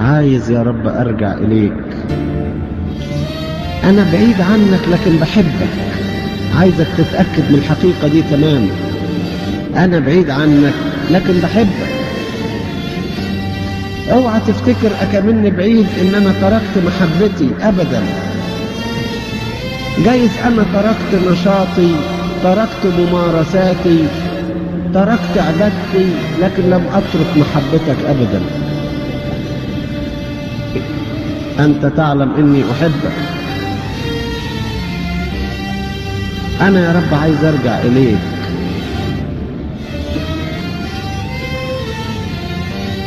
عايز يا رب أرجع إليك. أنا بعيد عنك لكن بحبك. عايزك تتأكد من الحقيقة دي تماما أنا بعيد عنك لكن بحبك. أوعى تفتكر اكمني بعيد ان أنا تركت محبتي ابدا. جايز أنا تركت نشاطي تركت ممارساتي تركت عبادتي لكن لم أترك محبتك ابدا. أنت تعلم إني أحبك. أنا يا رب عايز أرجع إليك.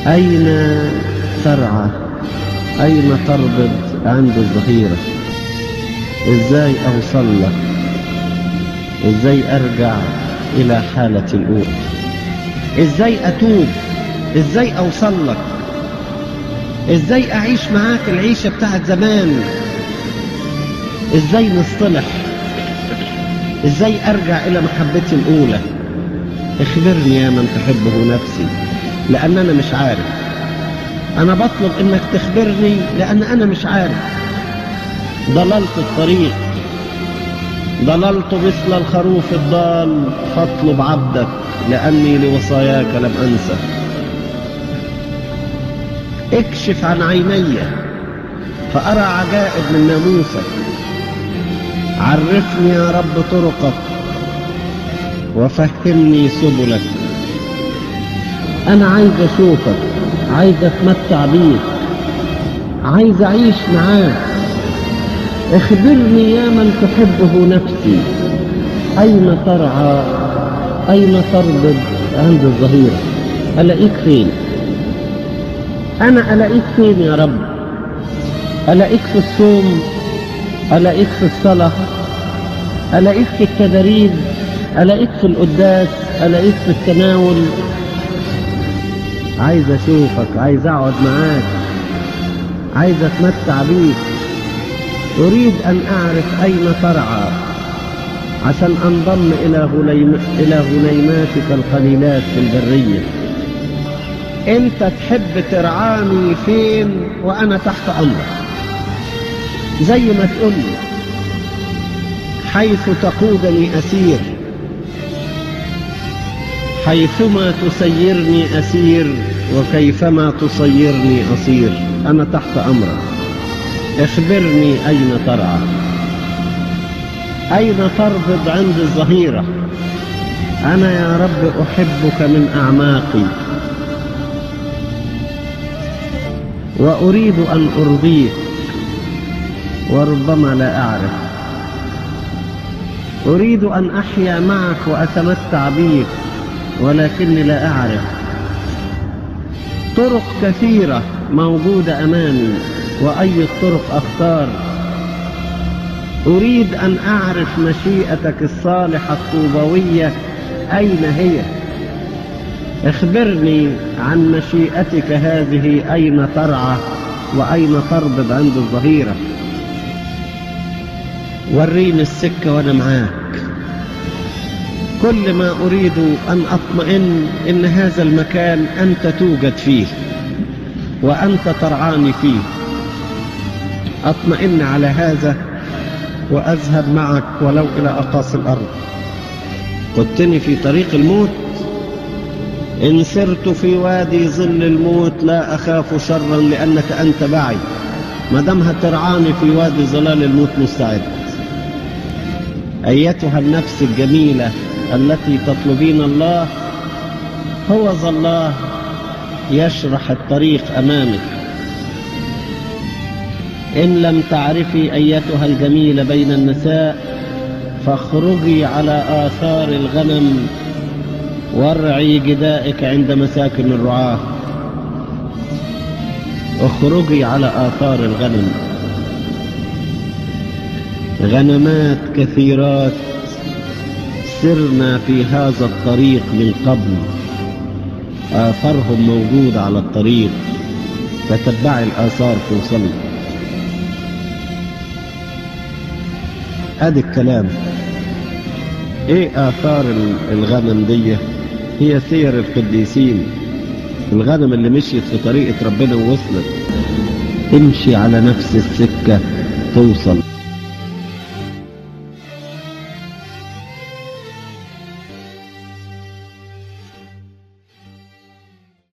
أين ترعى؟ أين تربض عند الظهيره إزاي اوصل لك إزاي أرجع إلى حالتي الأولى؟ إزاي أتوب؟ إزاي اوصل لك إزاي أعيش معاك العيشة بتاعت زمان؟ إزاي نصطلح؟ إزاي أرجع إلى محبتي الأولى؟ اخبرني يا من تحبه نفسي لأن أنا مش عارف. أنا بطلب إنك تخبرني لأن أنا مش عارف. ضللت الطريق. ضللت مثل الخروف الضال فاطلب عبدك لأني لوصاياك لم أنسى. اكشف عن عيني فأرى عجائب من ناموسك عرفني يا رب طرقك وفهمني سبلك. أنا عايز أشوفك عايز أتمتع بيك عايز أعيش معاك. اخبرني يا من تحبه نفسي. أين ترعى؟ أين تربض عند الظهيره ألاقيك فين؟ أنا الاقيك فين يا رب. الاقيك في الصوم الاقيك في الصلاة الاقيك في التدريب الاقيك في القداس الاقيك في التناول. عايز أشوفك عايز أقعد معاك عايز أتمتع بيك. أريد أن أعرف أين ترعى عشان أنضم إلى غليم إلى غليماتك القليلات في البرية. انت تحب ترعاني فين وأنا تحت امرك؟ زي ما تقول لي حيث تقودني أسير حيثما تسيرني أسير وكيفما تصيرني أصير أنا تحت أمرك. اخبرني أين ترعى. أين تربض عند الظهيرة؟ أنا يا رب أحبك من أعماقي. وأريد أن ارضيك وربما لا أعرف. أريد أن أحيا معك وأتمتع بيك ولكني لا أعرف. طرق كثيرة موجودة أمامي وأي الطرق أختار. أريد أن أعرف مشيئتك الصالحة الطوبوية أين هي؟ اخبرني عن مشيئتك هذه أين ترعى وأين تربض عند الظهيرة. وريني السكة وأنا معاك. كل ما أريد أن أطمئن إن هذا المكان أنت توجد فيه وأنت ترعاني فيه. أطمئن على هذا واذهب معك ولو إلى أقاصي الأرض. قدتني في طريق الموت إن سرت في وادي ظل الموت لا أخاف شرا لأنك أنت معي. ما دام هترعاني في وادي ظلال الموت مستعد. أيتها النفس الجميلة التي تطلبين الله هو الله يشرح الطريق أمامك. إن لم تعرفي أيتها الجميلة بين النساء فاخرجي على آثار الغنم وارعي جدائك عند مساكن الرعاة. اخرجي على آثار الغنم. غنمات كثيرات سرنا في هذا الطريق من قبل. آثارهم موجودة على الطريق. تتبعي الآثار توصلي ادي الكلام. إيه آثار الغنم دي؟ هي سير القديسين الغنم اللي مشيت في طريقة ربنا ووصلت. امشي على نفس السكة توصل.